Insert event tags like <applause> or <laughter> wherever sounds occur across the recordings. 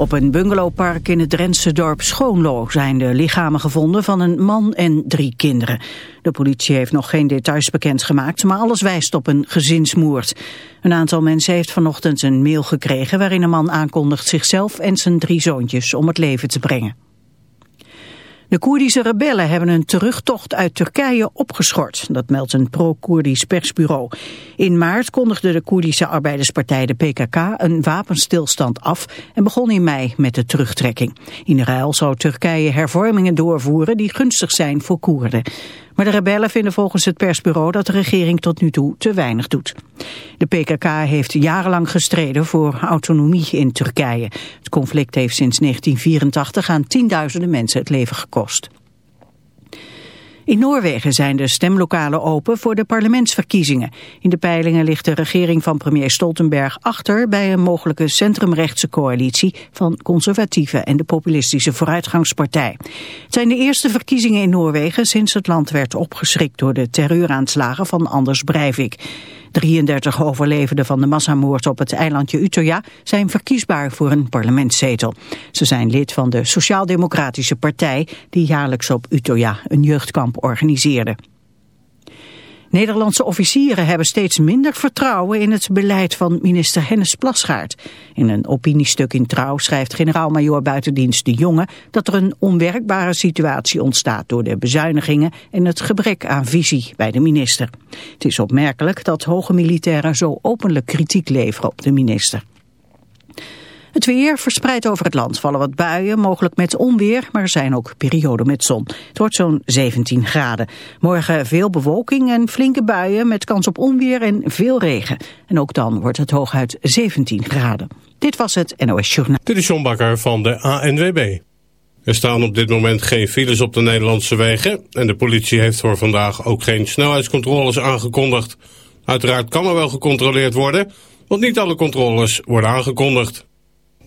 Op een bungalowpark in het Drentse dorp Schoonlo zijn de lichamen gevonden van een man en drie kinderen. De politie heeft nog geen details bekendgemaakt, maar alles wijst op een gezinsmoord. Een aantal mensen heeft vanochtend een mail gekregen waarin een man aankondigt zichzelf en zijn drie zoontjes om het leven te brengen. De Koerdische rebellen hebben een terugtocht uit Turkije opgeschort. Dat meldt een pro-Koerdisch persbureau. In maart kondigde de Koerdische arbeiderspartij de PKK een wapenstilstand af... en begon in mei met de terugtrekking. In ruil zou Turkije hervormingen doorvoeren die gunstig zijn voor Koerden. Maar de rebellen vinden volgens het persbureau dat de regering tot nu toe te weinig doet. De PKK heeft jarenlang gestreden voor autonomie in Turkije. Het conflict heeft sinds 1984 aan tienduizenden mensen het leven gekost. In Noorwegen zijn de stemlokalen open voor de parlementsverkiezingen. In de peilingen ligt de regering van premier Stoltenberg achter bij een mogelijke centrumrechtse coalitie van conservatieven en de populistische vooruitgangspartij. Het zijn de eerste verkiezingen in Noorwegen sinds het land werd opgeschrikt door de terreuraanslagen van Anders Breivik. 33 overlevenden van de massamoord op het eilandje Utøya zijn verkiesbaar voor een parlementszetel. Ze zijn lid van de Sociaal-Democratische Partij die jaarlijks op Utøya een jeugdkamp organiseerde. Nederlandse officieren hebben steeds minder vertrouwen in het beleid van minister Hennis Plasgaard. In een opiniestuk in Trouw schrijft generaal-majoor buitendienst De Jonge dat er een onwerkbare situatie ontstaat door de bezuinigingen en het gebrek aan visie bij de minister. Het is opmerkelijk dat hoge militairen zo openlijk kritiek leveren op de minister. Het weer verspreidt over het land. Vallen wat buien, mogelijk met onweer, maar er zijn ook perioden met zon. Het wordt zo'n 17 graden. Morgen veel bewolking en flinke buien met kans op onweer en veel regen. En ook dan wordt het hooguit 17 graden. Dit was het NOS Journaal. Dit is John Bakker van de ANWB. Er staan op dit moment geen files op de Nederlandse wegen... en de politie heeft voor vandaag ook geen snelheidscontroles aangekondigd. Uiteraard kan er wel gecontroleerd worden... want niet alle controles worden aangekondigd.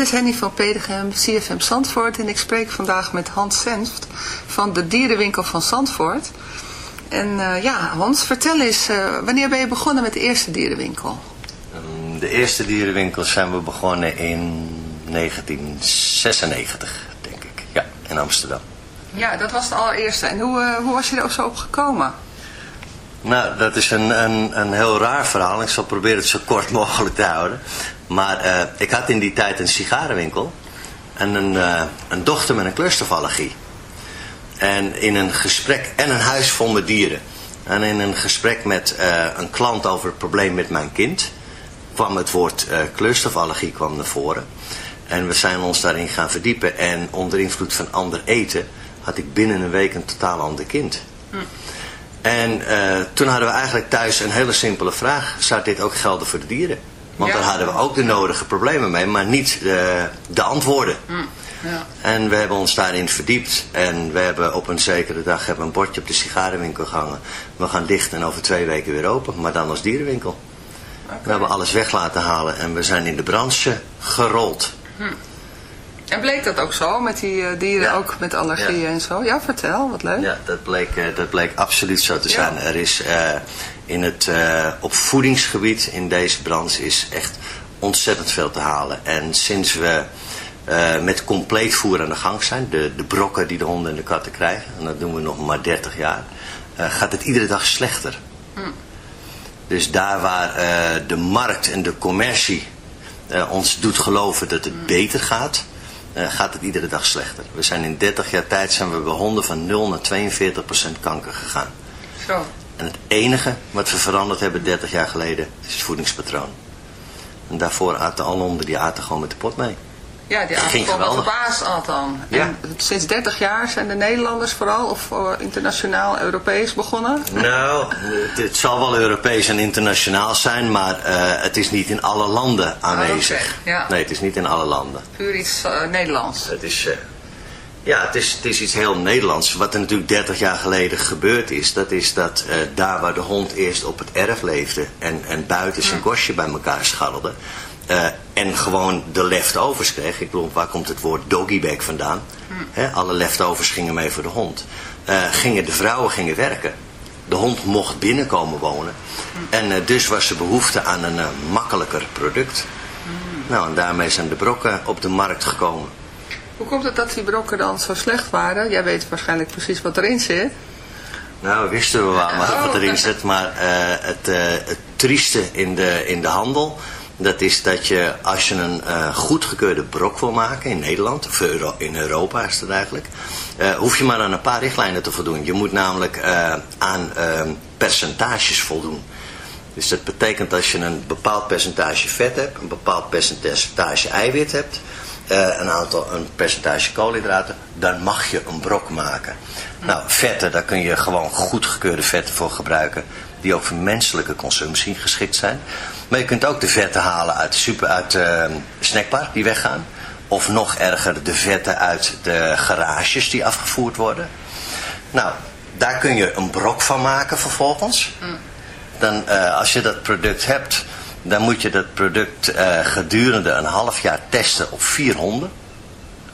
Is Henny van Pedegem, CFM Zandvoort en ik spreek vandaag met Hans Senft van de dierenwinkel van Zandvoort. En eh, ja, Hans, vertel eens, eh, wanneer ben je begonnen met de eerste dierenwinkel? De eerste dierenwinkel zijn we begonnen in 1996, denk ik. Ja, in Amsterdam. Ja, dat was de allereerste. En hoe, eh, hoe was je er ook zo op gekomen? Nou, dat is een, een, een heel raar verhaal. Ik zal proberen het zo kort mogelijk te houden. Maar eh, ik had in die tijd een sigarenwinkel. En een, eh, een dochter met een kleurstofallergie. En in een gesprek, en een huis vol met dieren. En in een gesprek met eh, een klant over het probleem met mijn kind... kwam het woord eh, kleurstofallergie kwam naar voren. En we zijn ons daarin gaan verdiepen. En onder invloed van ander eten had ik binnen een week een totaal ander kind. En eh, toen hadden we eigenlijk thuis een hele simpele vraag. Zou dit ook gelden voor de dieren? Want Ja. daar hadden we ook de nodige problemen mee, maar niet de, de antwoorden. Ja. En we hebben ons daarin verdiept. En we hebben op een zekere dag hebben een bordje op de sigarenwinkel gehangen. We gaan dicht en over twee weken weer open, maar dan als dierenwinkel. We hebben alles weg laten halen en we zijn in de branche gerold. En bleek dat ook zo, met die eh, dieren ook met allergieën en zo? Ja, vertel, wat leuk. Ja, dat bleek, eh, dat bleek absoluut zo te zijn. Er is eh, in het, eh, op voedingsgebied in deze branche is echt ontzettend veel te halen. En sinds we eh, met compleet voer aan de gang zijn, de, de brokken die de honden en de katten krijgen, en dat doen we nog maar 30 jaar, eh, gaat het iedere dag slechter. Dus daar waar de markt en de commercie ons doet geloven dat het beter gaat, gaat het iedere dag slechter. We zijn in 30 jaar tijd zijn we bij honden van 0 naar 42 procent kanker gegaan. Zo. En het enige wat we veranderd hebben 30 jaar geleden is het voedingspatroon. En daarvoor aten alle honden die aten gewoon met de pot mee. Ja, die aten gewoon wat de geweldig. baas at dan. Ja. En sinds 30 jaar zijn de Nederlanders vooral, of eh, internationaal, Europees begonnen. Nou, het, het zal wel Europees en internationaal zijn, maar eh, het is niet in alle landen aanwezig. oké, ja. Nee, het is niet in alle landen. Puur iets eh, Nederlands. Het is, eh, ja, het is, het is iets heel Nederlands. Wat er natuurlijk 30 jaar geleden gebeurd is, dat is dat eh, daar waar de hond eerst op het erf leefde en, en buiten zijn kostje bij elkaar scharrelde. eh, en gewoon de leftovers kreeg. Ik bedoel, waar komt het woord doggybag vandaan? Alle leftovers gingen mee voor de hond. Eh, gingen de vrouwen gingen werken. De hond mocht binnenkomen wonen. En dus was er behoefte aan een makkelijker product. Nou, en daarmee zijn de brokken op de markt gekomen. Hoe komt het dat die brokken dan zo slecht waren? Jij weet waarschijnlijk precies wat erin zit. Nou, wisten we wel maar Oh, wat erin oké. zit. Maar eh, het, eh, het trieste in de, in de handel... dat is dat je als je een eh, goedgekeurde brok wil maken in Nederland... of Euro- in Europa is het eigenlijk... hoef je maar aan een paar richtlijnen te voldoen. Je moet namelijk aan eh, percentages voldoen. Dus dat betekent als je een bepaald percentage vet hebt... een bepaald percentage eiwit hebt... eh, een aantal een percentage koolhydraten... dan mag je een brok maken. Nou, vetten, daar kun je gewoon goedgekeurde vetten voor gebruiken... die ook voor menselijke consumptie geschikt zijn. Maar je kunt ook de vetten halen uit de super, uit de snackbar die weggaan. Of nog erger, de vetten uit de garages die afgevoerd worden. Nou, daar kun je een brok van maken vervolgens. Dan, eh, als je dat product hebt, dan moet je dat product eh, gedurende een half jaar testen op vier honden.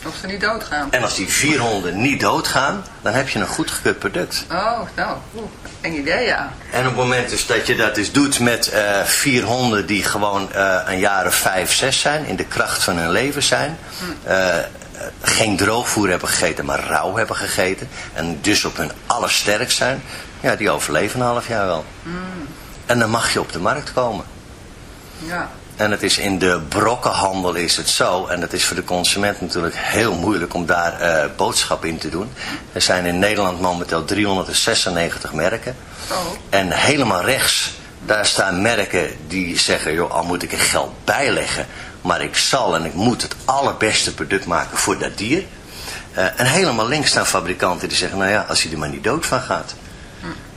Of ze niet doodgaan. En als die vier honden niet doodgaan, dan heb je een goedgekeurd product. Oh, nou, oeh, eng idee, ja. En op het moment dus dat je dat dus doet met eh, vier honden die gewoon eh, een jaar of vijf, zes zijn, in de kracht van hun leven zijn, eh, geen droogvoer hebben gegeten, maar rauw hebben gegeten, en dus op hun allersterkst zijn, ja, die overleven een half jaar wel. En dan mag je op de markt komen. Ja. En het is in de brokkenhandel is het zo, en het is voor de consument natuurlijk heel moeilijk om daar eh boodschap in te doen. Er zijn in Nederland momenteel 396 merken. Oh. En helemaal rechts, daar staan merken die zeggen, joh, al moet ik er geld bijleggen, maar ik zal en ik moet het allerbeste product maken voor dat dier. Eh, en helemaal links staan fabrikanten die zeggen, nou ja, als je er maar niet dood van gaat.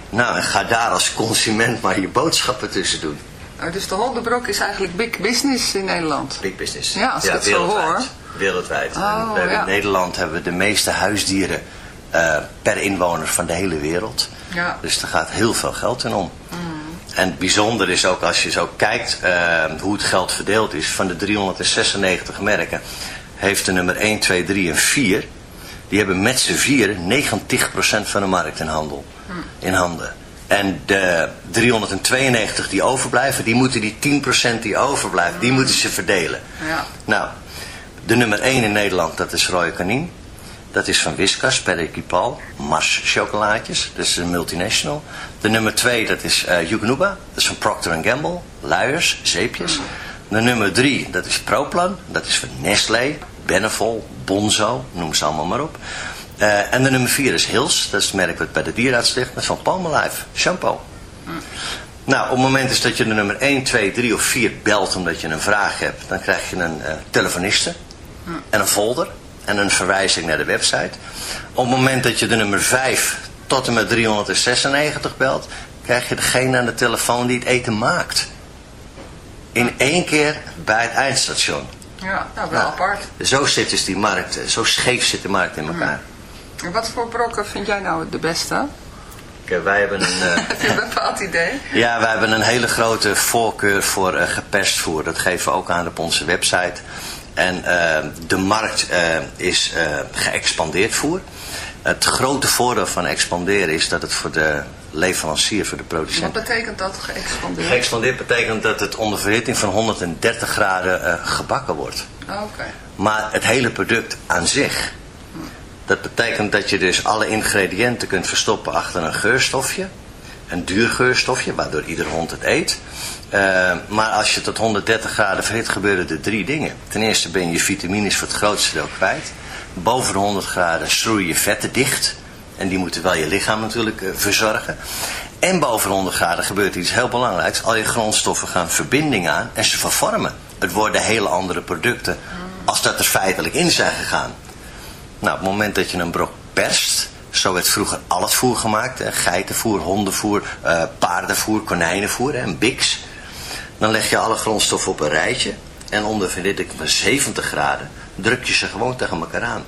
Nou, en ga daar als consument maar je boodschappen tussen doen. Oh, dus de hondenbrok is eigenlijk big business in Nederland. Big business. Ja, als ik het zo hoor. Wereldwijd. Oh, En we ja. In Nederland hebben we de meeste huisdieren eh, per inwoner van de hele wereld. Ja. Dus er gaat heel veel geld in om. En het bijzondere is ook als je zo kijkt eh, hoe het geld verdeeld is. Van de 396 merken heeft de nummer 1, 2, 3 en 4. Die hebben met z'n vieren 90% van de markt in handel. In handen. En de 392 die overblijven, die moeten die 10% die overblijven, die moeten ze verdelen. Ja. Nou, de nummer 1 in Nederland, dat is Royal Canin. Dat is van Whiskas, Perikipal, Mars chocolaatjes. Dat is een multinational. De nummer 2, dat is uh. Dat is van Procter Gamble. Luiers, zeepjes. De nummer 3, dat is Proplan. Dat is van Nestlé, Benevol, Bonzo. Noem ze allemaal maar op. Uh, en de nummer 4 is Hills. Dat is het merk wat bij de dierenarts ligt. Dat is van Palmolive, shampoo. Nou, op het moment is dat je de nummer 1, 2, 3 of 4 belt omdat je een vraag hebt, dan krijg je een uh, telefoniste en een folder en een verwijzing naar de website. Op het moment dat je de nummer 5 tot en met 396 belt, krijg je degene aan de telefoon die het eten maakt. In één keer bij het eindstation. Ja, nou, wel apart. Zo zit dus die markt, zo scheef zit de markt in elkaar. En wat voor brokken vind jij nou de beste? Wij hebben een... eh, Heb <laughs> je een bepaald idee? Ja, wij hebben een hele grote voorkeur voor eh, geperst voer. Dat geven we ook aan op onze website. En eh, de markt eh, is eh, geëxpandeerd voer. Het grote voordeel van expanderen is dat het voor de leverancier, voor de Wat producent... betekent dat geëxpandeerd? Geëxpandeerd betekent dat het onder verhitting van 130 graden eh, gebakken wordt. Oh, Oké. Maar het hele product aan zich, dat betekent dat je dus alle ingrediënten kunt verstoppen achter een geurstofje. Een duur geurstofje, waardoor ieder hond het eet. Eh, maar als je tot 130 graden verhit, gebeuren er drie dingen. Ten eerste ben je vitamines voor het grootste deel kwijt. Boven de 100 graden schroeien je vetten dicht. En die moeten wel je lichaam natuurlijk eh, verzorgen. En boven de 100 graden gebeurt iets heel belangrijks. Al je grondstoffen gaan verbinding aan en ze vervormen. Het worden hele andere producten als dat er feitelijk in zijn gegaan. Nou, op het moment dat je een brok perst, zo werd vroeger al het voer gemaakt. Hè, geitenvoer, hondenvoer, eh, paardenvoer, konijnenvoer en biks. Dan leg je alle grondstoffen op een rijtje. En onder verhitting van 70 graden druk je ze gewoon tegen elkaar aan.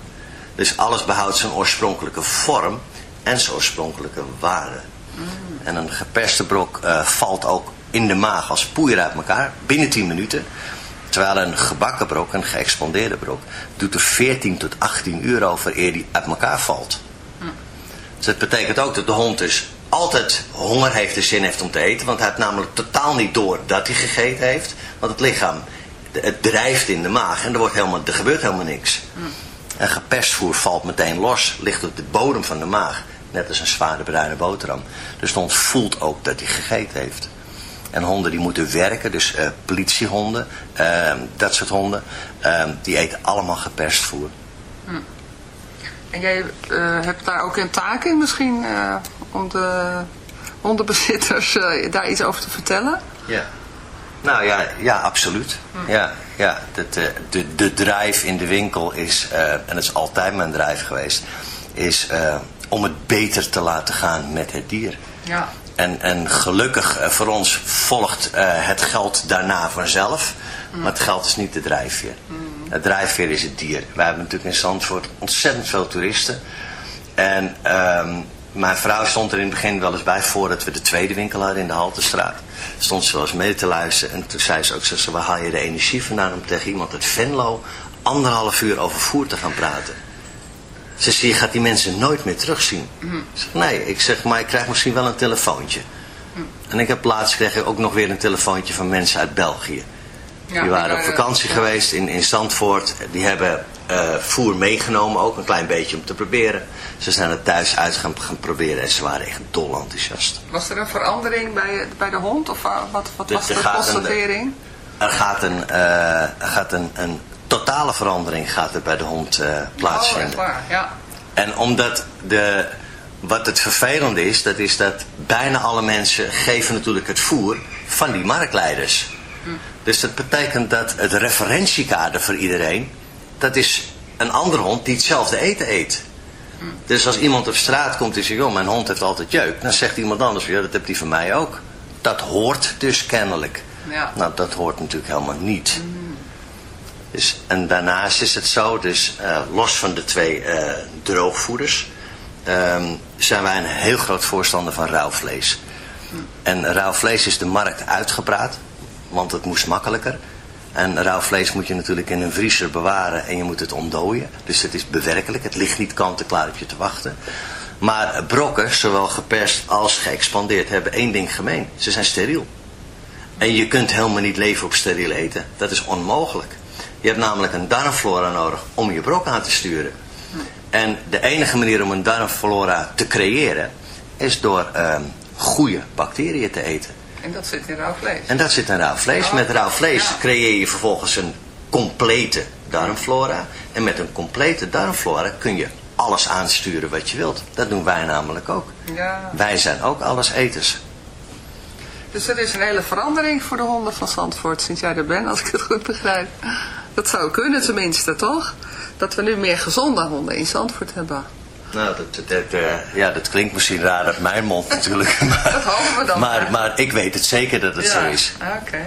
Dus alles behoudt zijn oorspronkelijke vorm en zijn oorspronkelijke waarde. En een geperste brok eh, valt ook in de maag als poeier uit elkaar binnen 10 minuten. Terwijl een gebakken brok, een geëxpandeerde brok, doet er 14 tot 18 uur over eer die uit elkaar valt. Dus dat betekent ook dat de hond dus altijd honger heeft en zin heeft om te eten. Want hij heeft namelijk totaal niet door dat hij gegeten heeft. Want het lichaam, het drijft in de maag en er, wordt helemaal, er gebeurt helemaal niks. En geperst voer valt meteen los, ligt op de bodem van de maag. Net als een zware bruine boterham. Dus de hond voelt ook dat hij gegeten heeft. En honden die moeten werken, dus eh, politiehonden, eh, dat soort honden, eh, die eten allemaal geperst voer. En jij eh, hebt daar ook een taak in misschien eh, om de hondenbezitters daar iets over te vertellen? Ja. Nou ja, ja absoluut. Ja, ja. Dat, de, de drive in de winkel is, en dat is altijd mijn drive geweest, is om het beter te laten gaan met het dier. Ja. En, en gelukkig eh, voor ons volgt eh, het geld daarna vanzelf. Maar het geld is niet de drijfveer. Het drijfveer is het dier. Wij hebben natuurlijk in Zandvoort ontzettend veel toeristen. En ehm, mijn vrouw stond er in het begin wel eens bij voordat we de tweede winkel hadden in de Haltestraat. Stond ze wel eens mee te luisteren. En toen zei ze ook, ze, waar haal je de energie vandaan om tegen iemand uit Venlo anderhalf uur over voer te gaan praten? Ze zei, je gaat die mensen nooit meer terugzien. Ik zeg, nee, ik zeg, maar ik krijg misschien wel een telefoontje. En ik heb laatst kreeg ik ook nog weer een telefoontje van mensen uit België. Ja, die waren op eh, vakantie ja. geweest in, in Zandvoort. Die hebben eh, voer meegenomen, ook een klein beetje om te proberen. Ze zijn het thuis uit gaan, gaan proberen en ze waren echt dol enthousiast. Was er een verandering bij, bij de hond of wa- wat, wat was de een- constatering? Er gaat een, eh, er gaat een, een totale verandering gaat er bij de hond Oh, echt plaatsvinden. waar, ja. En omdat de, wat het vervelende is, dat is dat bijna alle mensen geven natuurlijk het voer van die marktleiders. Dus dat betekent dat het referentiekader voor iedereen, dat is een andere hond die hetzelfde eten eet. Dus als iemand op straat komt en zegt, joh, mijn hond heeft altijd jeuk, dan zegt iemand anders, ja, dat heeft die van mij ook. Dat hoort dus kennelijk. Ja. Nou, dat hoort natuurlijk helemaal niet. Dus, en daarnaast is het zo, dus eh, los van de twee eh, droogvoeders, ehm, zijn wij een heel groot voorstander van rauw vlees. En rauw vlees is de markt uitgepraat, want het moest makkelijker. En rauw vlees moet je natuurlijk in een vriezer bewaren en je moet het ontdooien. Dus het is bewerkelijk, het ligt niet kant-en-klaar op je te wachten. Maar brokken, zowel geperst als geëxpandeerd, hebben één ding gemeen. Ze zijn steriel. En je kunt helemaal niet leven op steriel eten. Dat is onmogelijk. Je hebt namelijk een darmflora nodig om je brok aan te sturen. En de enige manier om een darmflora te creëren is door ehm, goede bacteriën te eten. En dat zit in rauw vlees. En dat zit in rauw vlees. Oh, Met rauw vlees ja. creëer je vervolgens een complete darmflora. En met een complete darmflora kun je alles aansturen wat je wilt. Dat doen wij namelijk ook. Ja. Wij zijn ook alles eters. Dus er is een hele verandering voor de honden van Zandvoort sinds jij er bent, als ik het goed begrijp. Dat zou kunnen tenminste, toch? Dat we nu meer gezonde honden in Zandvoort hebben. Nou, dat, dat, eh, ja, dat klinkt misschien raar uit mijn mond <laughs> natuurlijk. Maar, Dat hopen we dan. maar, maar ik weet het zeker dat het Ja. zo is.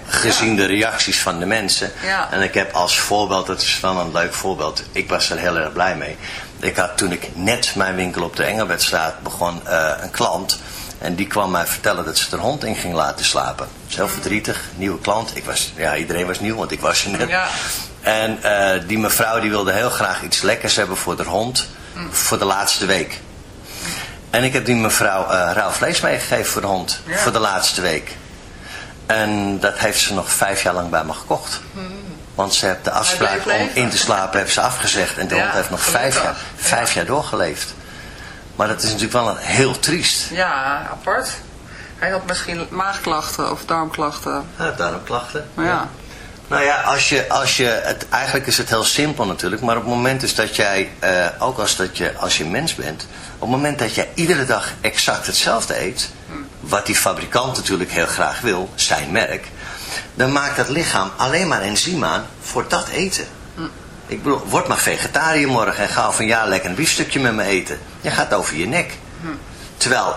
Gezien de reacties van de mensen. Ja. En ik heb als voorbeeld, dat is wel een leuk voorbeeld. Ik was er heel erg blij mee. Ik had toen ik net mijn winkel op de Engelbertstraat begon, eh, een klant. En die kwam mij vertellen dat ze er hond in ging laten slapen. Heel verdrietig, nieuwe klant. Ik was, ja, iedereen was nieuw, want ik was er net. En eh, die mevrouw die wilde heel graag iets lekkers hebben voor de hond. Voor de laatste week. En ik heb die mevrouw eh rauw vlees meegegeven voor de hond. Ja. Voor de laatste week. En dat heeft ze nog vijf jaar lang bij me gekocht. Want ze heeft de afspraak om in te slapen heeft ze afgezegd. En de Ja, hond heeft nog vijf jaar, vijf jaar doorgeleefd. Maar dat is natuurlijk wel een heel triest. Ja, apart. Hij had misschien maagklachten of darmklachten. Ja, darmklachten. Maar ja. Nou ja, als je, als je het, eigenlijk is het heel simpel natuurlijk, maar op het moment is dat jij, eh, ook als, dat je, als je mens bent, op het moment dat jij iedere dag exact hetzelfde eet, wat die fabrikant natuurlijk heel graag wil, zijn merk, dan maakt dat lichaam alleen maar enzym aan voor dat eten. Ik bedoel, word maar vegetariër morgen en ga van ja lekker een biefstukje met me eten. Je gaat over je nek. Terwijl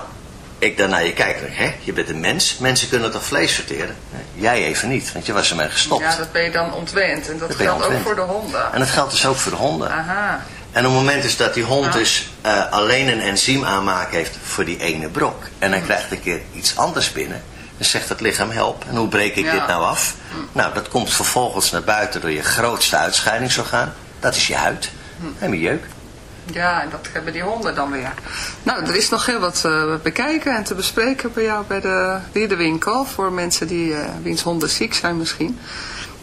ik dan naar je kijk, hè, je bent een mens, mensen kunnen toch vlees sorteren? Jij even niet, want je was ermee gestopt. Ja, dat ben je dan ontwend. En dat, geldt ook voor de honden. En dat geldt dus ook voor de honden. Aha. En op het moment is dat die hond dus eh, alleen een enzym aanmaak heeft voor die ene brok. En hij krijgt een keer iets anders binnen. Dan zegt het lichaam help. En hoe breek ik Ja. dit nou af? Nou, dat komt vervolgens naar buiten door je grootste uitscheidingsorgaan. Dat is je huid. En je jeuk. Ja, en dat hebben die honden dan weer. Nou, er is nog heel wat te bekijken en te bespreken bij jou bij de dierenwinkel. Voor mensen die, eh, wiens honden ziek zijn misschien.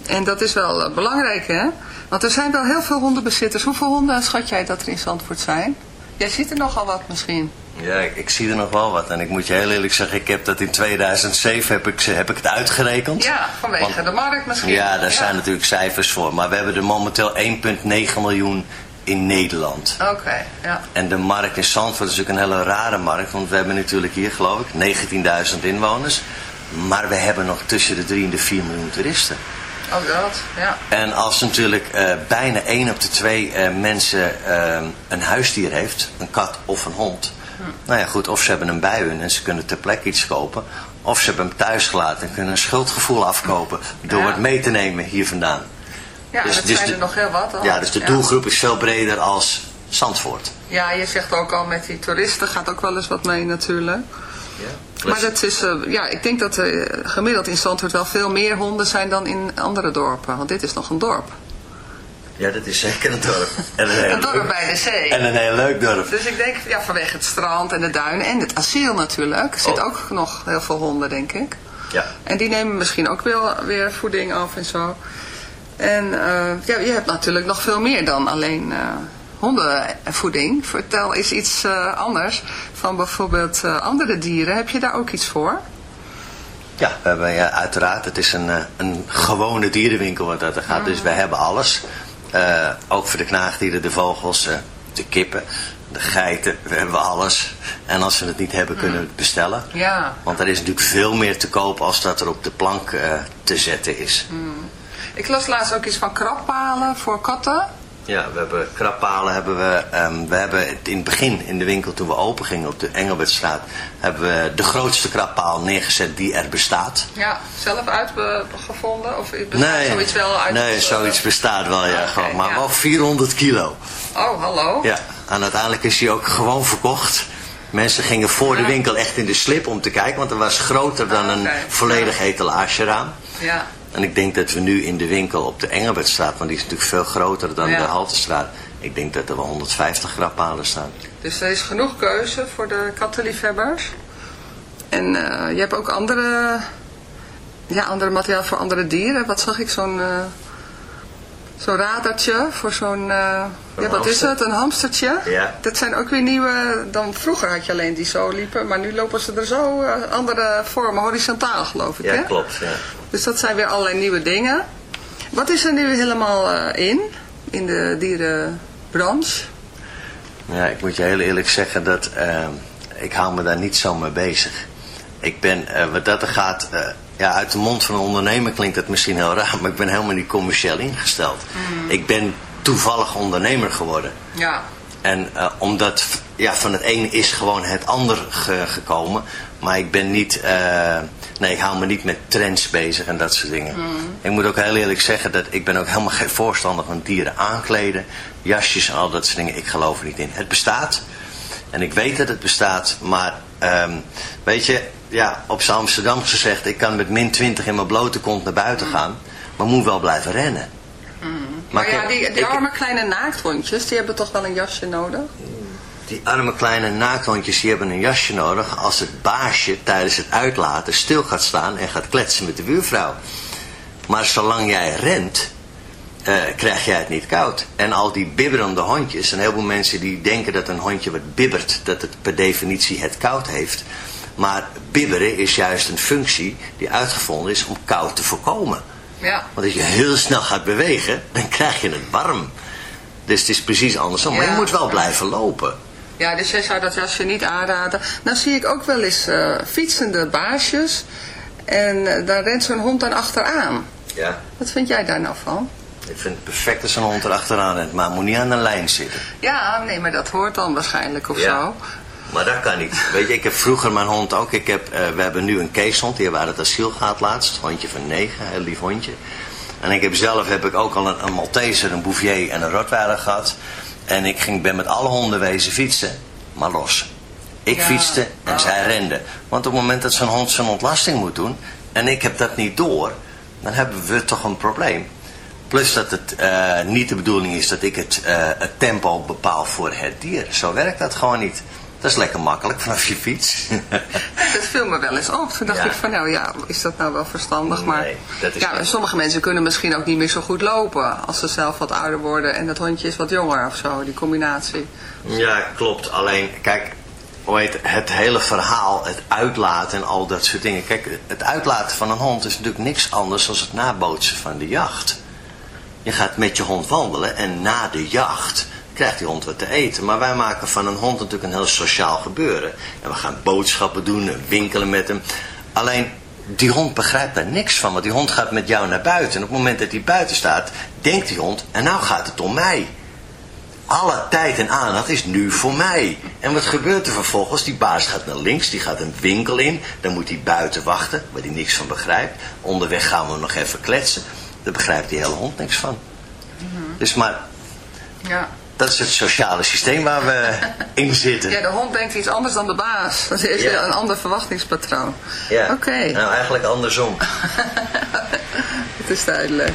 En dat is wel eh, belangrijk, hè? Want er zijn wel heel veel hondenbezitters. Hoeveel honden schat jij dat er in Zandvoort zijn? Jij ziet er nogal wat misschien. Ja, ik, ik zie er nog wel wat. En ik moet je heel eerlijk zeggen, ik heb dat in 2007 heb ik, heb ik het uitgerekend. Ja, vanwege Want- de markt misschien. Ja, daar zijn natuurlijk cijfers voor. Maar we hebben er momenteel 1,9 miljoen in Nederland. Oké, ja. En de markt in Zandvoort is natuurlijk een hele rare markt. Want we hebben natuurlijk hier geloof ik 19.000 inwoners. Maar we hebben nog tussen de 3 en de 4 miljoen toeristen. Ook dat, ja. En als natuurlijk eh, bijna 1 op de 2 eh, mensen eh, een huisdier heeft, een kat of een hond. Nou ja goed, of ze hebben hem bij hun en ze kunnen ter plekke iets kopen. Of ze hebben hem thuis gelaten en kunnen een schuldgevoel afkopen door Ja. het mee te nemen hier vandaan. Ja, Dus- dat dus zijn de- er nog heel wat. al. Ja, dus de doelgroep is veel breder als Zandvoort. Ja, je zegt ook al met die toeristen gaat ook wel eens wat mee natuurlijk. Ja. Maar dat is, eh, ja, ik denk dat er gemiddeld in Zandvoort wel veel meer honden zijn dan in andere dorpen. Want dit is nog een dorp. Ja, dat is zeker een dorp. <laughs> En een, dorp leuk- bij de zee. En een heel leuk dorp. Dus ik denk, ja, vanwege het strand en de duinen en het asiel natuurlijk, zit Oh. ook nog heel veel honden, denk ik. Ja. En die nemen misschien ook wel weer voeding af en zo. En eh, ja, je hebt natuurlijk nog veel meer dan alleen eh, hondenvoeding. Vertel eens iets eh, anders van bijvoorbeeld andere dieren. Heb je daar ook iets voor? Ja, we hebben, ja, uiteraard. Het is een, een gewone dierenwinkel wat dat er gaat. Dus we hebben alles. Ook voor de knaagdieren, de vogels, de kippen, de geiten. We hebben alles. En als we het niet hebben, kunnen we het bestellen. Ja. Want er is natuurlijk veel meer te koop als dat er op de plank te zetten is. Ik las laatst ook iets van krabbalen voor katten. Ja, we hebben krabbalen hebben we. ehm, we hebben het in het begin in de winkel toen we open gingen op de Engelbertstraat, hebben we de grootste krabpaal neergezet die er bestaat. Ja, zelf uitgevonden? Of bestaat zoiets wel uit nee, het, zoiets bestaat wel, ja. oké, gewoon, maar ja. wel 400 kilo. Oh, hallo? Ja, en uiteindelijk is hij ook gewoon verkocht. Mensen gingen voor de Ja. winkel echt in de slip om te kijken, want er was groter dan een Oké, volledig etalageraam. Ja. En ik denk dat we nu in de winkel op de Engelbertstraat, want die is natuurlijk veel groter dan Ja. de Haltestraat, ik denk dat er wel 150 krabbalen staan. Dus er is genoeg keuze voor de kattenliefhebbers. En eh, je hebt ook andere, ja, andere materiaal voor andere dieren. Wat zag ik? Zo'n, eh, zo'n radertje voor zo'n, eh, ja wat is het, een hamstertje. Ja. Dat zijn ook weer nieuwe, dan vroeger had je alleen die zo liepen, maar nu lopen ze er zo eh, andere vormen, horizontaal geloof ik Ja, hè? klopt. Ja. Dus dat zijn weer allerlei nieuwe dingen. Wat is er nu helemaal eh, in, in de dierenbranche? Ja, ik moet je heel eerlijk zeggen dat ik hou me daar niet zo mee bezig. Ik ben, wat dat er gaat, ja, uit de mond van een ondernemer klinkt dat misschien heel raar, maar ik ben helemaal niet commercieel ingesteld. Ik ben toevallig ondernemer geworden. Ja. En eh, omdat, ja, van het een is gewoon het ander ge- gekomen. Maar ik ben niet, eh, nee, ik hou me niet met trends bezig en dat soort dingen. Ik moet ook heel eerlijk zeggen dat ik ben ook helemaal geen voorstander van dieren aankleden. Jasjes en al dat soort dingen, ik geloof er niet in. Het bestaat. En ik weet dat het bestaat, maar ehm, weet je, ja, op z'n Amsterdam gezegd, ik kan met min 20 in mijn blote kont naar buiten gaan, maar moet wel blijven rennen. Maar, ja, kijk, die, ik- arme kleine naakthondjes, die hebben toch wel een jasje nodig? Die arme kleine naakhondjes die hebben een jasje nodig als het baasje tijdens het uitlaten stil gaat staan en gaat kletsen met de buurvrouw. Maar zolang jij rent, eh, krijg jij het niet koud. En al die bibberende hondjes, en heel veel mensen die denken dat een hondje wat bibbert, dat het per definitie het koud heeft. Maar bibberen is juist een functie die uitgevonden is om koud te voorkomen. Ja. Want als je heel snel gaat bewegen, dan krijg je het warm. Dus het is precies andersom. Maar Ja. je moet wel blijven lopen. Ja, dus jij zou dat jasje niet aanraden. Nou zie ik ook wel eens eh, fietsende baasjes. En eh, daar rent zo'n hond dan achteraan. Ja. Wat vind jij daar nou van? Ik vind het perfect als een hond erachteraan rent, maar moet niet aan de lijn zitten. Ja, nee, maar dat hoort dan waarschijnlijk of Ja. zo. Maar dat kan niet. Weet je, ik heb vroeger mijn hond ook. Ik heb, eh, we hebben nu een keeshond, die hebben uit het asiel gehad laatst. Hondje van negen, heel lief hondje. En ik heb zelf heb ik ook al een, een Malteser, een Bouvier en een Rottweiler gehad. En ik ging, ben met alle honden wezen fietsen, maar los. Ik Ja. fietste en zij rende. Want op het moment dat zo'n hond zijn ontlasting moet doen... en ik heb dat niet door, dan hebben we toch een probleem. Plus dat het eh, niet de bedoeling is dat ik het, eh, het tempo bepaal voor het dier. Zo werkt dat gewoon niet. Dat is lekker makkelijk vanaf je fiets. <laughs> Dat viel me wel eens op. Toen dacht Ja. ik van, nou ja, is dat nou wel verstandig? Maar Nee, dat is ja, sommige mensen kunnen misschien ook niet meer zo goed lopen. Als ze zelf wat ouder worden en dat hondje is wat jonger of zo. Die combinatie. Ja, klopt. Alleen, kijk, hoe heet het hele verhaal, het uitlaten en al dat soort dingen. Kijk, het uitlaten van een hond is natuurlijk niks anders dan het nabootsen van de jacht. Je gaat met je hond wandelen en na de jacht krijgt die hond wat te eten. Maar wij maken van een hond natuurlijk een heel sociaal gebeuren. En we gaan boodschappen doen en winkelen met hem. Alleen, die hond begrijpt daar niks van, want die hond gaat met jou naar buiten. En op het moment dat hij buiten staat, denkt die hond, en nou gaat het om mij. Alle tijd en aandacht is nu voor mij. En wat gebeurt er vervolgens? Die baas gaat naar links, die gaat een winkel in. Dan moet hij buiten wachten, waar hij niks van begrijpt. Onderweg gaan we nog even kletsen. Daar begrijpt die hele hond niks van. Dus maar, Ja. Dat is het sociale systeem waar we <laughs> in zitten. ja, de hond denkt iets anders dan de baas. Dat is Ja. een ander verwachtingspatroon. Ja. Oké, Nou, eigenlijk andersom. <laughs> het is duidelijk.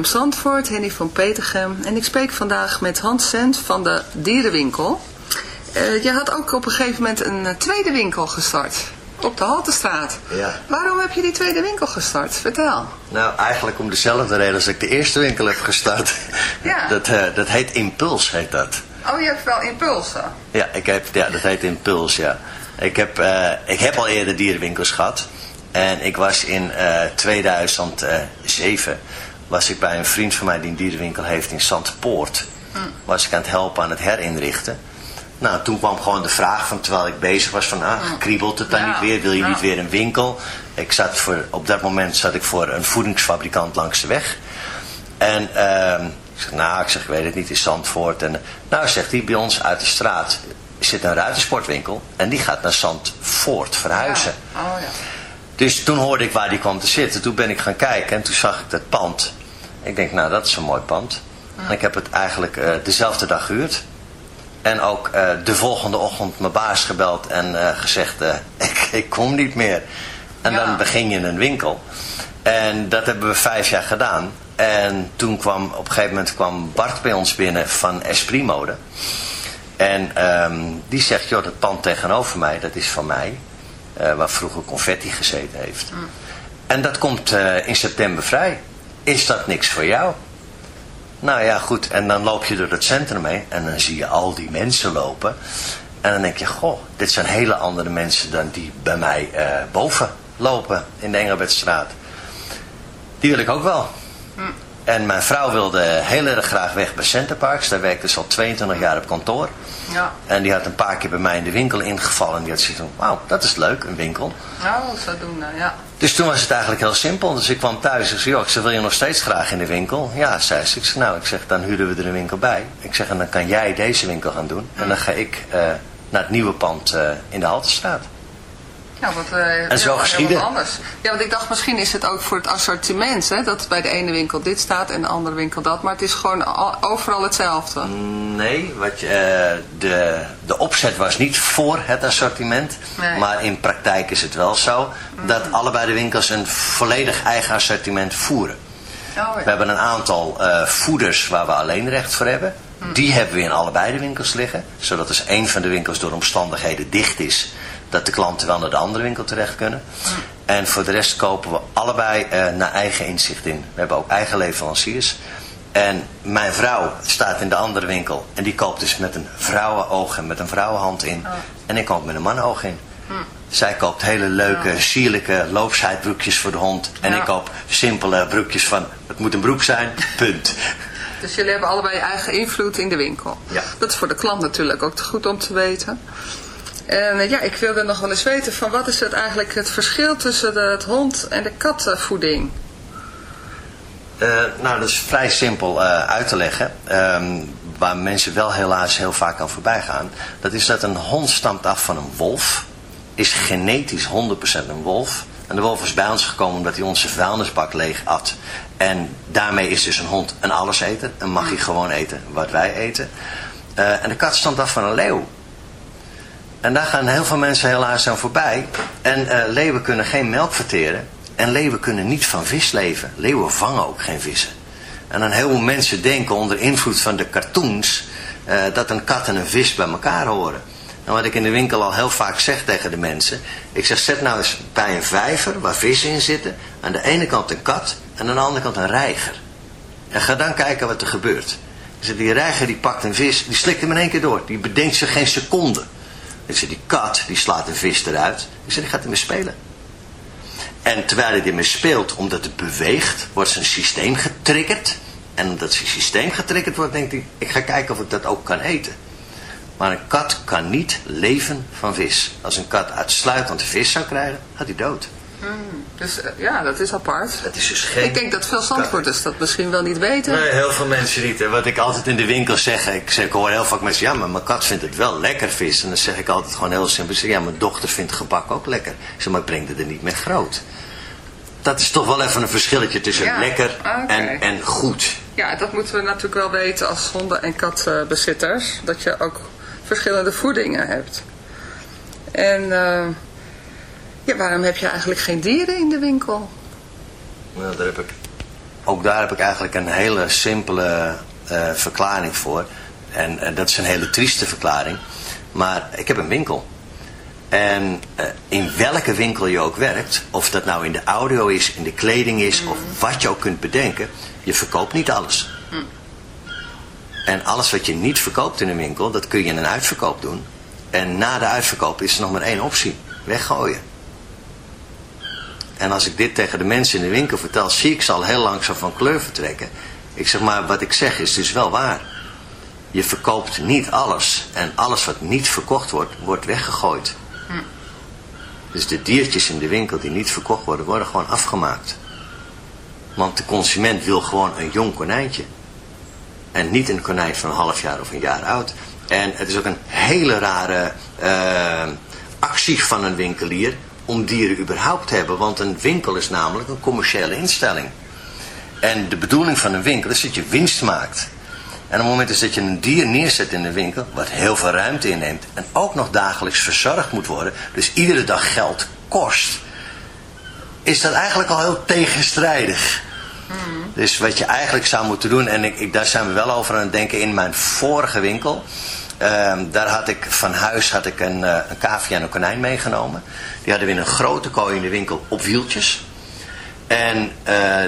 CFM Zandvoort, Henny van Petergem. En ik spreek vandaag met Hans Sent van de Dierenwinkel. Eh, je had ook op een gegeven moment een eh, tweede winkel gestart. Op de Haltestraat. Ja. Waarom heb je die tweede winkel gestart? Vertel. Nou, eigenlijk om dezelfde reden als ik de eerste winkel heb gestart. <laughs> Ja. Dat, eh, dat heet Impuls, heet dat. Oh, je hebt wel impulsen. Ja, ik heb, ja dat heet Impuls, ja. Ik heb, ik heb al eerder dierenwinkels gehad. En ik was in eh, 2007 was ik bij een vriend van mij die een dierenwinkel heeft in Zandpoort. Was ik aan het helpen aan het herinrichten. Nou, toen kwam gewoon de vraag van terwijl ik bezig was van, ah, kriebelt het dan Ja, niet weer? Wil je ja. niet weer een winkel? Ik zat voor, op dat moment zat ik voor een voedingsfabrikant langs de weg. En ehm, ik zeg, nou, ik zeg, ik weet het niet, in Zandvoort. En, nou, zegt hij, bij ons uit de straat zit een ruitersportwinkel. En die gaat naar Zandvoort verhuizen. Oh ja. Dus toen hoorde ik waar die kwam te zitten. Toen ben ik gaan kijken en toen zag ik dat pand. Ik denk, nou, dat is een mooi pand. En ik heb het eigenlijk eh, dezelfde dag gehuurd. En ook eh, de volgende ochtend mijn baas gebeld en eh, gezegd, <laughs> ik, ik kom niet meer. En dan begin je een winkel. En dat hebben we vijf jaar gedaan. En toen kwam, op een gegeven moment kwam Bart bij ons binnen van Esprit Mode. En ehm, die zegt, joh, dat pand tegenover mij, dat is van mij. waar vroeger confetti gezeten heeft. En dat komt in september vrij. Is dat niks voor jou? Nou ja, goed. En dan loop je door het centrum heen en dan zie je al die mensen lopen. En dan denk je, goh, dit zijn hele andere mensen dan die bij mij eh, boven lopen in de Engelbertstraat. Die wil ik ook wel. En mijn vrouw wilde heel erg graag weg bij Centerparks. Daar werkte ze al 22 jaar op kantoor. Ja. En die had een paar keer bij mij in de winkel ingevallen. En die had zoiets van, wauw, dat is leuk, een winkel. Nou, zodoende, ja. Dus toen was het eigenlijk heel simpel. Dus ik kwam thuis. Ik zei, joh, ik wil je nog steeds graag in de winkel? Ja, zei ze. Ik zei, nou, ik zeg, dan huren we er een winkel bij. Ik zeg, en dan kan jij deze winkel gaan doen. En dan ga ik eh, naar het nieuwe pand eh, in de Haltestraat. Ja, wat, eh, En zo heel- heel geschieden. anders. Ja, want ik dacht misschien is het ook voor het assortiment, hè, dat bij de ene winkel dit staat en de andere winkel dat. Maar het is gewoon al- overal hetzelfde. Nee, wat eh, de, de opzet was niet voor het assortiment. Nee. Maar in praktijk is het wel zo dat allebei de winkels een volledig eigen assortiment voeren. Oh, ja. We hebben een aantal eh, voeders waar we alleen recht voor hebben. Die hebben we in allebei de winkels liggen. Zodat als één van de winkels door omstandigheden dicht is, dat de klanten wel naar de andere winkel terecht kunnen. En voor de rest kopen we allebei eh, naar eigen inzicht in. We hebben ook eigen leveranciers. En mijn vrouw staat in de andere winkel. En die koopt dus met een vrouwenoog en met een vrouwenhand in. En ik koop met een mannenoog in. Zij koopt hele leuke, sierlijke loopsheidbroekjes voor de hond. En Ja. ik koop simpele broekjes van, het moet een broek zijn, punt. Dus jullie hebben allebei eigen invloed in de winkel. Ja. Dat is voor de klant natuurlijk ook goed om te weten. En eh, ja, ik wilde nog wel eens weten van wat is het eigenlijk het verschil tussen de, het hond en de kattenvoeding? Eh, nou, dat is vrij simpel eh, uit te leggen. Ehm, waar mensen wel helaas heel vaak aan voorbij gaan. Dat is dat een hond stamt af van een wolf. Is genetisch 100% een wolf. En de wolf is bij ons gekomen omdat hij onze vuilnisbak leeg at. En daarmee is dus een hond een alleseter. En mag hij gewoon eten wat wij eten. En de kat stamt af van een leeuw. En daar gaan heel veel mensen helaas aan voorbij. En eh, leeuwen kunnen geen melk verteren. En leeuwen kunnen niet van vis leven. Leeuwen vangen ook geen vissen. En heel veel mensen denken onder invloed van de cartoons... eh, dat een kat en een vis bij elkaar horen. En wat ik in de winkel al heel vaak zeg tegen de mensen... Ik zeg, zet nou eens bij een vijver waar vissen in zitten... aan de ene kant een kat en aan de andere kant een reiger. En ga dan kijken wat er gebeurt. Zeg, die reiger die pakt een vis, die slikt hem in één keer door. Die bedenkt zich geen seconde. Ik zeg, die kat die slaat een vis eruit. Ik zeg, die gaat ermee spelen. En terwijl hij ermee speelt, omdat het beweegt, wordt zijn systeem getriggerd. En omdat zijn systeem getriggerd wordt, denkt hij, ik ga kijken of ik dat ook kan eten. Maar een kat kan niet leven van vis. Als een kat uitsluitend vis zou krijgen, gaat hij dood. Hmm, dus eh, ja, dat is apart. Dat is dus geen... Ik denk dat veel Zandvoorters dat misschien wel niet weten. Nee, heel veel mensen niet. En wat ik altijd in de winkel zeg, ik, zeg, ik hoor heel vaak mensen, ja, maar mijn kat vindt het wel lekker vis. En dan zeg ik altijd gewoon heel simpel, zeg, ja, mijn dochter vindt gebak ook lekker. Ik zeg, maar ik breng het er niet met groot. Dat is toch wel even een verschilletje tussen Ja, lekker en, en goed. Ja, dat moeten we natuurlijk wel weten als honden- en katbezitters. Dat je ook verschillende voedingen hebt. En eh, ja, waarom heb je eigenlijk geen dieren in de winkel? Nou, daar heb ik ook daar heb ik eigenlijk een hele simpele eh, verklaring voor. En eh, dat is een hele trieste verklaring. Maar ik heb een winkel. En eh, in welke winkel je ook werkt, of dat nou in de audio is, in de kleding is, of wat je ook kunt bedenken, je verkoopt niet alles. En alles wat je niet verkoopt in een winkel, dat kun je in een uitverkoop doen. En na de uitverkoop is er nog maar één optie. Weggooien. En als ik dit tegen de mensen in de winkel vertel, zie ik ze al heel langzaam van kleur vertrekken. Ik zeg maar, wat ik zeg is dus wel waar. Je verkoopt niet alles. En alles wat niet verkocht wordt, wordt weggegooid. Dus de diertjes in de winkel die niet verkocht worden, worden gewoon afgemaakt. Want de consument wil gewoon een jong konijntje. En niet een konijn van een half jaar of een jaar oud. En het is ook een hele rare eh, actie van een winkelier om dieren überhaupt te hebben. Want een winkel is namelijk een commerciële instelling. En de bedoeling van een winkel is dat je winst maakt. En op het moment is dat je een dier neerzet in de winkel, wat heel veel ruimte inneemt en ook nog dagelijks verzorgd moet worden, dus iedere dag geld kost, is dat eigenlijk al heel tegenstrijdig. Dus wat je eigenlijk zou moeten doen, en ik, ik, daar zijn we wel over aan het denken in mijn vorige winkel. Ehm, daar had ik van huis had ik een, eh, een en een konijn meegenomen. Die hadden we in een grote kooi in de winkel op wieltjes. En eh,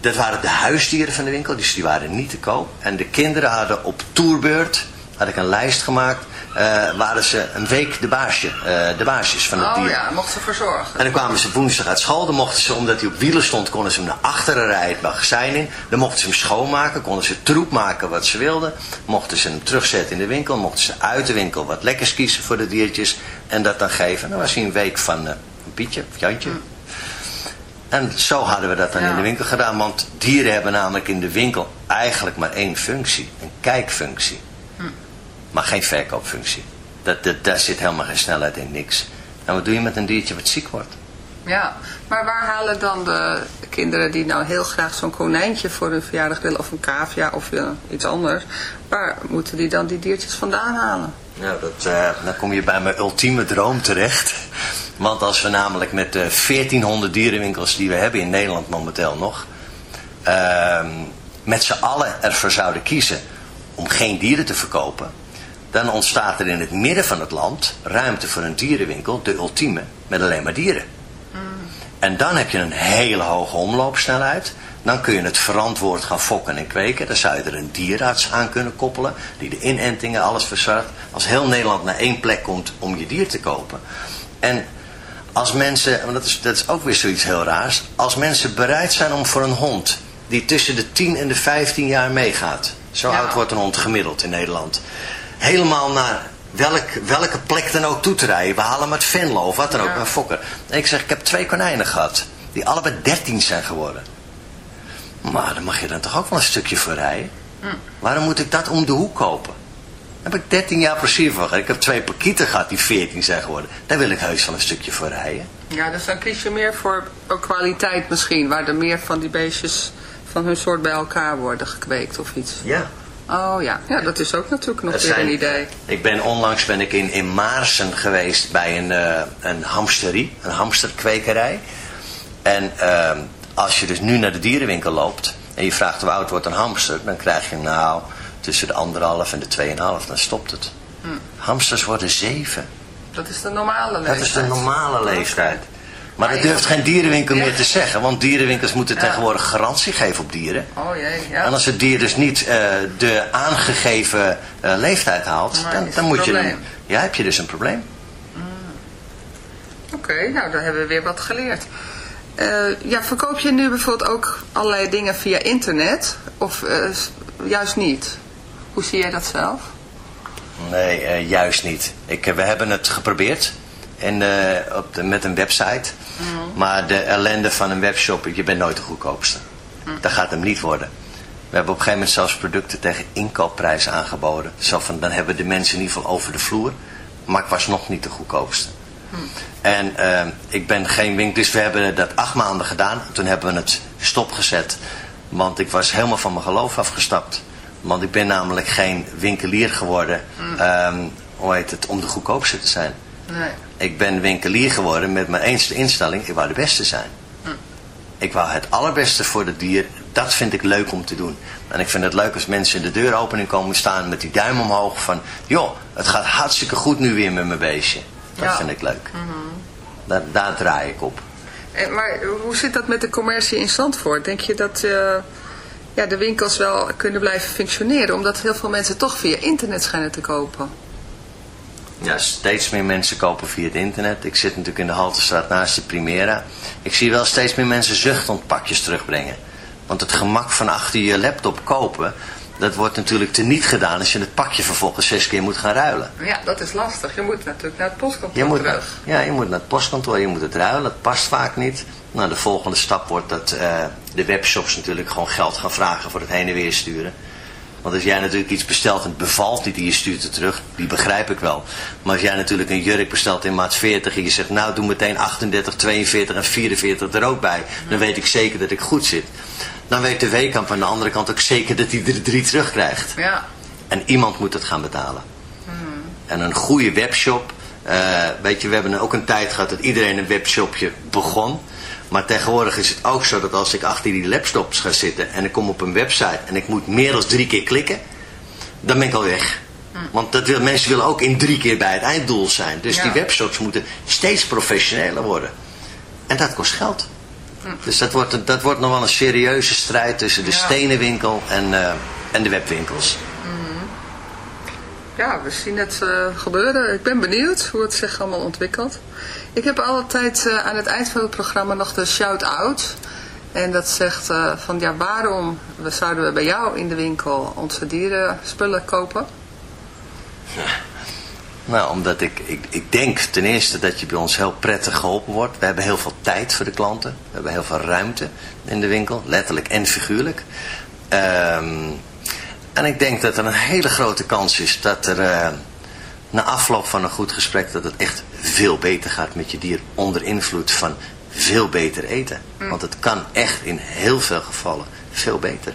dat waren de huisdieren van de winkel, dus die waren niet te koop. En de kinderen hadden op tourbeurt, had ik een lijst gemaakt, eh, waren ze een week de, baasje, eh, de baasjes van het Oh dier. ja, mocht ze verzorgen. En dan kwamen ze woensdag uit school. Dan mochten ze, omdat hij op wielen stond, konden ze hem naar achteren rijden het magazijn in. Dan mochten ze hem schoonmaken. Konden ze troep maken wat ze wilden. Mochten ze hem terugzetten in de winkel. Mochten ze uit de winkel wat lekkers kiezen voor de diertjes. En dat dan geven. Dan was hij een week van eh, een Pietje of Jantje. En zo hadden we dat dan in de winkel gedaan. Want dieren hebben namelijk in de winkel eigenlijk maar één functie. Een kijkfunctie. Maar geen verkoopfunctie. Dat, dat, daar zit helemaal geen snelheid in, niks. En wat doe je met een diertje wat ziek wordt? Ja, maar waar halen dan de kinderen die nou heel graag zo'n konijntje voor hun verjaardag willen, of een cavia of ja, iets anders, waar moeten die dan die diertjes vandaan halen? Nou, dat, eh, dan kom je bij mijn ultieme droom terecht. Want als we namelijk met de 1400 dierenwinkels die we hebben in Nederland momenteel nog, ehm, met z'n allen ervoor zouden kiezen om geen dieren te verkopen, dan ontstaat er in het midden van het land ruimte voor een dierenwinkel, de ultieme, met alleen maar dieren. En dan heb je een hele hoge omloopsnelheid. Dan kun je het verantwoord gaan fokken en kweken. Dan zou je er een dierarts aan kunnen koppelen. Die de inentingen, alles verzorgt. Als heel Nederland naar één plek komt om je dier te kopen. En als mensen, want dat is, dat is ook weer zoiets heel raars. Als mensen bereid zijn om voor een hond die tussen de 10 en de 15 jaar meegaat. Zo oud wordt een hond gemiddeld in Nederland. Helemaal naar welk, welke plek dan ook toe te rijden. We halen hem uit Venlo of wat dan ook, een fokker. En ik zeg, ik heb twee konijnen gehad. Die allebei 13 zijn geworden. Maar dan mag je dan toch ook wel een stukje voor rijden? Waarom moet ik dat om de hoek kopen? Daar heb ik 13 jaar plezier van gehad. Ik heb twee pakieten gehad die 14 zijn geworden. Daar wil ik heus wel een stukje voor rijden. Ja, dus dan kies je meer voor kwaliteit misschien, waar er meer van die beestjes van hun soort bij elkaar worden gekweekt of iets. Ja. Oh ja, ja dat is ook natuurlijk nog Er weer zijn- een idee. Ik ben onlangs ben ik in, in Maarsen geweest bij een, eh, een hamsterie, een hamsterkwekerij. En ehm, als je dus nu naar de dierenwinkel loopt en je vraagt hoe oud wordt een hamster, dan krijg je nou tussen de anderhalf en de tweeënhalf, dan stopt het. Hm. Hamsters worden zeven. Dat is de normale leeftijd. Dat is de normale leeftijd. Maar dat durft geen dierenwinkel meer te zeggen, want dierenwinkels moeten tegenwoordig garantie geven op dieren. Oh jee, ja. En als het dier dus niet eh, de aangegeven eh, leeftijd haalt, Maar dan, dan moet je hem, ja, heb je dus een probleem. Oké, nou daar hebben we weer wat geleerd. Eh, ja, verkoop je nu bijvoorbeeld ook allerlei dingen via internet? Of juist niet? Hoe zie jij dat zelf? Nee, juist niet. Ik, we hebben het geprobeerd en, eh, op de, met een website. Maar de ellende van een webshop, je bent nooit de goedkoopste. Dat gaat hem niet worden. We hebben op een gegeven moment zelfs producten tegen inkoopprijs aangeboden. Zo van, dan hebben de mensen in ieder geval over de vloer. Maar ik was nog niet de goedkoopste. En eh, ik ben geen winkel, dus we hebben dat acht maanden gedaan. Toen hebben we het stopgezet. Want ik was helemaal van mijn geloof afgestapt. Want ik ben namelijk geen winkelier geworden, ehm, hoe heet het, om de goedkoopste te zijn. Nee. Ik ben winkelier geworden met mijn eenste instelling, ik wou de beste zijn. Ik wou het allerbeste voor het dier dat vind ik leuk om te doen. En ik vind het leuk als mensen in de deuropening komen staan met die duim omhoog van... joh, het gaat hartstikke goed nu weer met mijn beestje. Dat Ja. vind ik leuk. Mhm. Daar, daar draai ik op. En, maar hoe zit dat met de commercie in Zandvoort? Denk je dat eh, ja, de winkels wel kunnen blijven functioneren? Omdat heel veel mensen toch via internet schijnen te kopen. Ja, steeds meer mensen kopen via het internet. Ik zit natuurlijk in de Haltestraat naast de Primera. Ik zie wel steeds meer mensen zuchtondpakjes terugbrengen. Want het gemak van achter je laptop kopen... dat wordt natuurlijk teniet gedaan als je het pakje vervolgens zes keer moet gaan ruilen. Ja, dat is lastig. Je moet natuurlijk naar het postkantoor Je moet, terug. ja, je moet naar het postkantoor, je moet het ruilen. Dat past vaak niet. Nou, de volgende stap wordt dat eh, de webshops natuurlijk gewoon geld gaan vragen voor het heen en weer sturen. Want als jij natuurlijk iets bestelt en het bevalt niet en je stuurt het terug, die begrijp ik wel. Maar als jij natuurlijk een jurk bestelt in maat 40 en je zegt nou doe meteen 38, 42 en 44 er ook bij. Dan weet ik zeker dat ik goed zit. Dan weet de weekamp aan de andere kant ook zeker dat hij er drie terugkrijgt. Ja. En iemand moet het gaan betalen. En een goede webshop. eh, weet je, we hebben ook een tijd gehad dat iedereen een webshopje begon. Maar tegenwoordig is het ook zo dat als ik achter die laptops ga zitten en ik kom op een website en ik moet meer dan drie keer klikken, dan ben ik al weg. Want dat wil, mensen willen ook in drie keer bij het einddoel zijn. Dus Ja. die webshops moeten steeds professioneler worden. En dat kost geld. Dus dat wordt, dat wordt nog wel een serieuze strijd tussen de Ja. stenenwinkel en, eh, en de webwinkels. Ja, we zien het eh, gebeuren. Ik ben benieuwd hoe het zich allemaal ontwikkelt. Ik heb altijd eh, aan het eind van het programma nog de shout-out. En dat zegt eh, van ja, waarom zouden we bij jou in de winkel onze dierenspullen kopen? Nou, omdat ik, ik, ik denk ten eerste dat je bij ons heel prettig geholpen wordt. We hebben heel veel tijd voor de klanten. We hebben heel veel ruimte in de winkel, letterlijk en figuurlijk. Ehm, en ik denk dat er een hele grote kans is dat er eh, na afloop van een goed gesprek... dat het echt veel beter gaat met je dier onder invloed van veel beter eten. Want het kan echt in heel veel gevallen veel beter.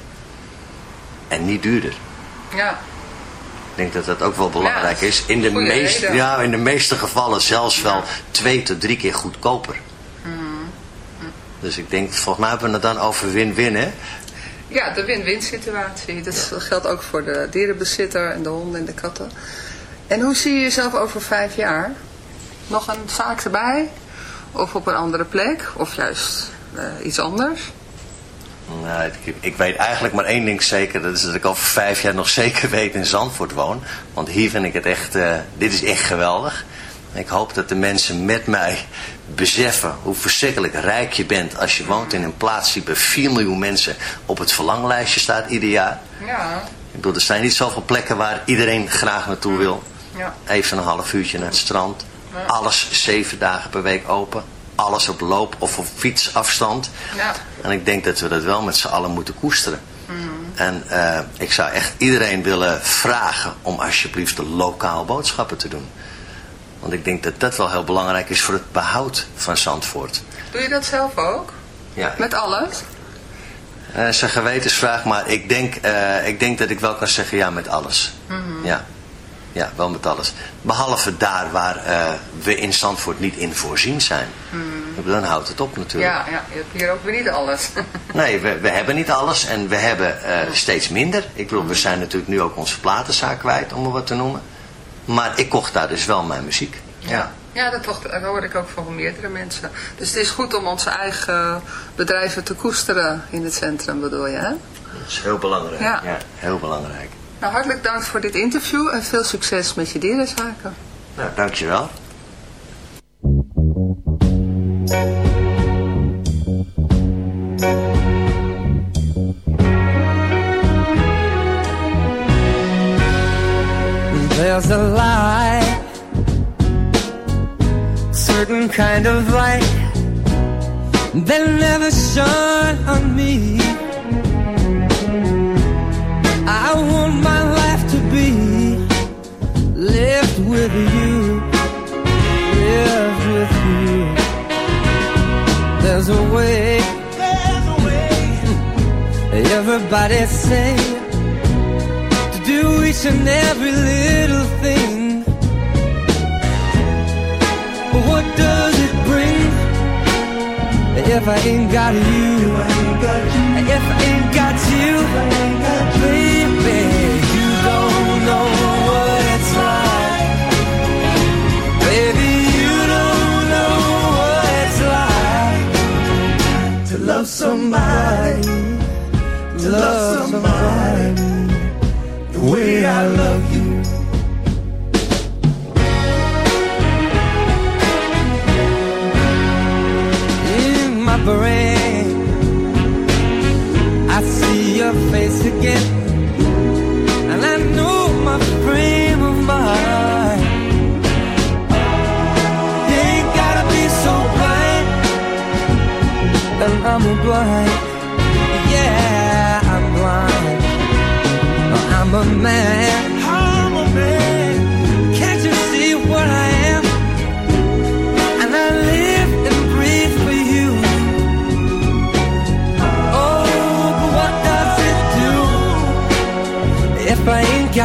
En niet duurder. Ja, Ik denk dat dat ook wel belangrijk Ja, is. In de, goeie meest, reden. ja, in de meeste gevallen zelfs wel twee tot drie keer goedkoper. Dus ik denk, volgens mij hebben we het dan over win-win, hè? Ja de win-win situatie. Dat geldt ook voor de dierenbezitter en de honden en de katten. En hoe zie je jezelf over vijf jaar? Nog een zaak erbij? Of op een andere plek? Of juist eh, iets anders? Nou, ik, ik weet eigenlijk maar één ding zeker. Dat is dat ik over vijf jaar nog zeker weet in Zandvoort woon. Want hier vind ik het echt, eh, dit is echt geweldig. Ik hoop dat de mensen met mij beseffen hoe verschrikkelijk rijk je bent als je woont in een plaats die bij 4 miljoen mensen op het verlanglijstje staat ieder jaar. Ja, Ik bedoel, er zijn niet zoveel plekken waar iedereen graag naartoe wil. ja. Even een half uurtje naar het strand. Alles zeven dagen per week open. Alles op loop- of op fietsafstand. Ja. En ik denk dat we dat wel met z'n allen moeten koesteren. En eh, ik zou echt iedereen willen vragen om alsjeblieft lokaal boodschappen te doen. Want ik denk dat dat wel heel belangrijk is voor het behoud van Zandvoort. Doe je dat zelf ook? Ja, Met alles? Eh, zijn gewetensvraag, maar ik denk, eh, ik denk dat ik wel kan zeggen ja met alles. Ja. ja, wel met alles. Behalve daar waar eh, we in Zandvoort niet in voorzien zijn. Bedoel, Dan houdt het op natuurlijk. Ja, ja, je hebt hier ook weer niet alles. <laughs> Nee, we, we hebben niet alles en we hebben steeds minder. Ik bedoel, we zijn natuurlijk nu ook onze platenzaak kwijt, om maar wat te noemen. Maar ik kocht daar dus wel mijn muziek. Ja. Ja, dat, toch, dat hoor ik ook van meerdere mensen. Dus het is goed om onze eigen bedrijven te koesteren in het centrum, bedoel je, hè? Dat is heel belangrijk. Ja. Ja, heel belangrijk. Nou, hartelijk dank voor dit interview en veel succes met je dierenzaken. Nou, dankjewel. There's a light, certain kind of light that never shone on me. I want my life to be lived with you, lived with you. There's a way, there's a way. Everybody say each and every little thing. But what does it bring If I ain't got you, if I ain't got you, baby, you don't know what it's like. Baby, you don't know what it's like to love somebody, to love somebody I love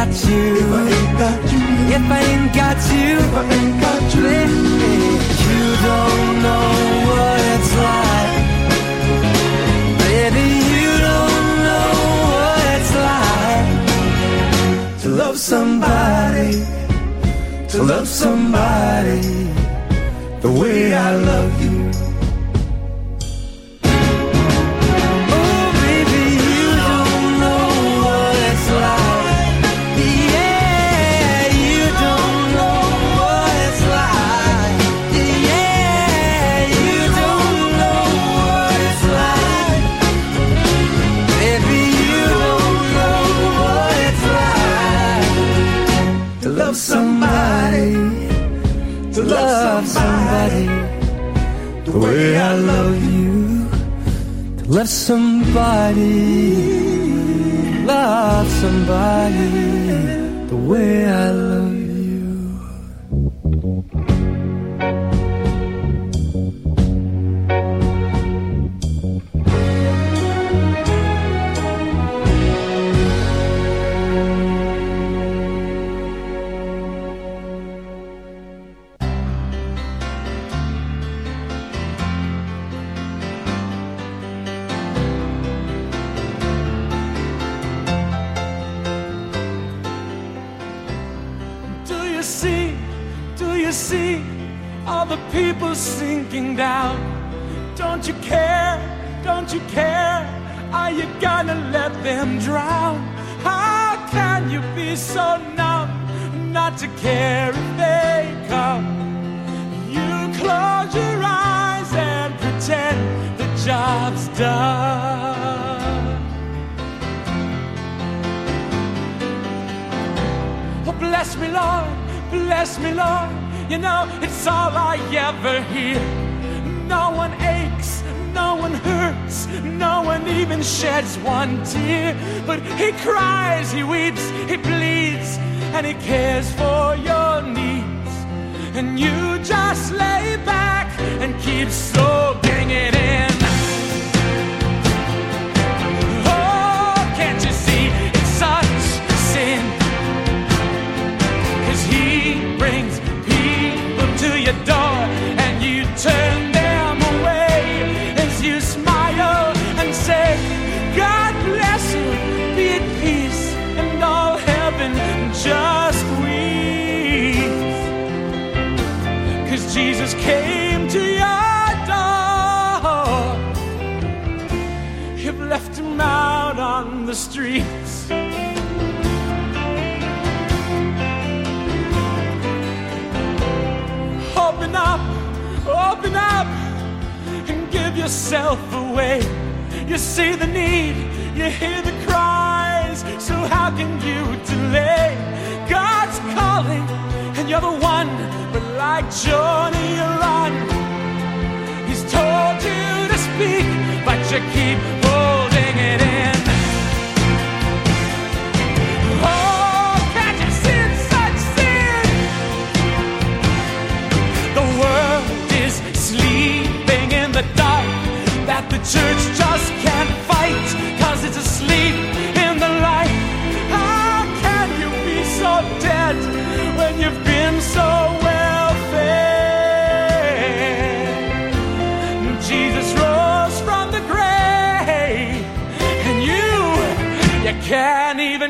got you? If I ain't got you, if I ain't got you, if I ain't got you, you don't know what it's like. Baby, you don't know what it's like to love somebody, to love somebody the way I love I love you. To love somebody, love somebody the way I love bless me, Lord, bless me, Lord. You know, it's all I ever hear. No one aches, no one hurts, no one even sheds one tear. But He cries, He weeps, He bleeds, and He cares for your needs. And you just lay back and keep soaking it in. Door and you turn them away as you smile and say, God bless you, be at peace, and all heaven just weeps. Cause Jesus came to your door. You've left him out on the streets. Open up, and give yourself away. You see the need, you hear the cries, so how can you delay? God's calling, and you're the one, but like Johnny, you run. He's told you to speak, but you keep church just can't fight, cause it's asleep in the light. How can you be so dead when you've been so well fed? Jesus rose from the grave, and you, you can't even.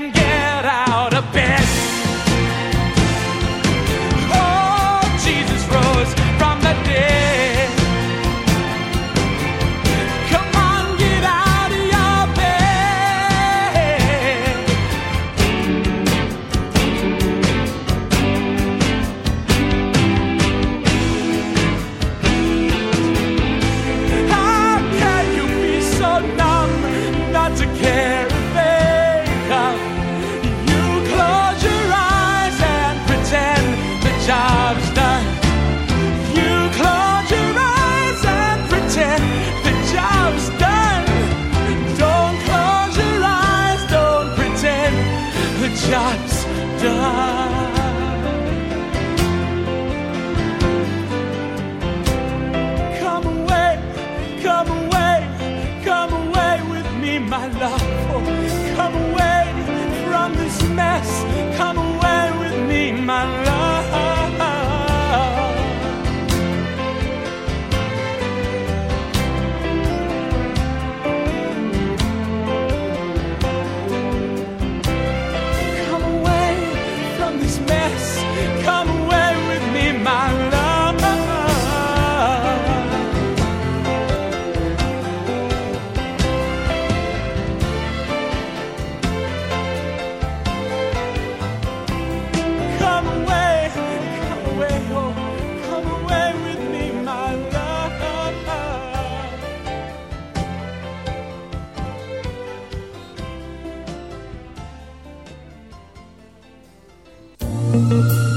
Música